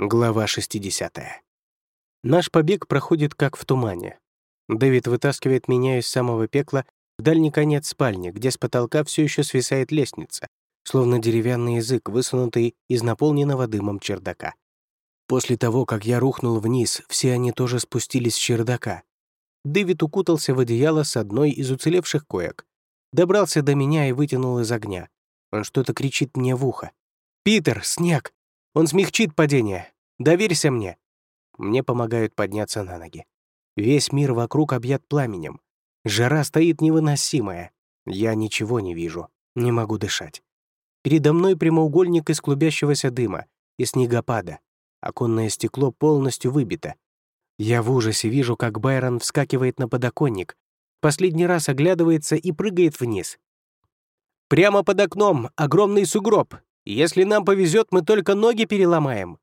Глава 60. Наш побег проходит как в тумане. Дэвид вытаскивает меня из самого пекла в дальний конец спальни, где с потолка все еще свисает лестница, словно деревянный язык, высунутый из наполненного дымом чердака. После того, как я рухнул вниз, все они тоже спустились с чердака. Дэвид укутался в одеяло с одной из уцелевших коек. Добрался до меня и вытянул из огня. Он что-то кричит мне в ухо. «Питер, снег! Он смягчит падение. Доверься мне». Мне помогают подняться на ноги. Весь мир вокруг объят пламенем. Жара стоит невыносимая. Я ничего не вижу, не могу дышать. Передо мной прямоугольник из клубящегося дыма и снегопада. Оконное стекло полностью выбито. Я в ужасе вижу, как Байрон вскакивает на подоконник, последний раз оглядывается и прыгает вниз. «Прямо под окном огромный сугроб. Если нам повезет, мы только ноги переломаем».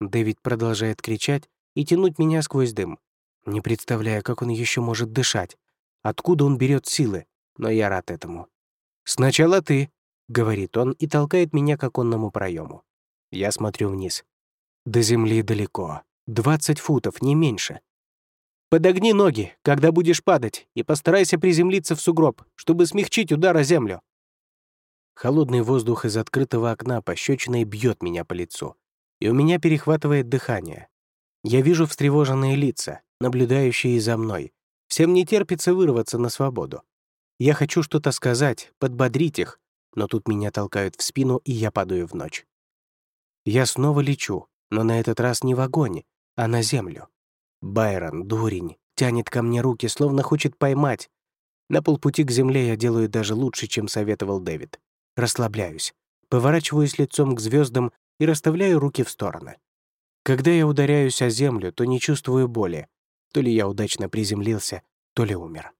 Дэвид продолжает кричать и тянуть меня сквозь дым. Не представляю, как он еще может дышать. Откуда он берет силы, но я рад этому. «Сначала ты», — говорит он и толкает меня к оконному проему. Я смотрю вниз. До земли далеко. 20 футов, не меньше. Подогни ноги, когда будешь падать, и постарайся приземлиться в сугроб, чтобы смягчить удар о землю. Холодный воздух из открытого окна пощечиной бьет меня по лицу, и у меня перехватывает дыхание. Я вижу встревоженные лица, наблюдающие за мной. Всем не терпится вырваться на свободу. Я хочу что-то сказать, подбодрить их, но тут меня толкают в спину, и я падаю в ночь. Я снова лечу, но на этот раз не в огонь, а на землю. Байрон, дурень, тянет ко мне руки, словно хочет поймать. На полпути к земле я делаю даже лучше, чем советовал Дэвид. Расслабляюсь, поворачиваюсь лицом к звездам и расставляю руки в стороны. Когда я ударяюсь о землю, то не чувствую боли. То ли я удачно приземлился, то ли умер.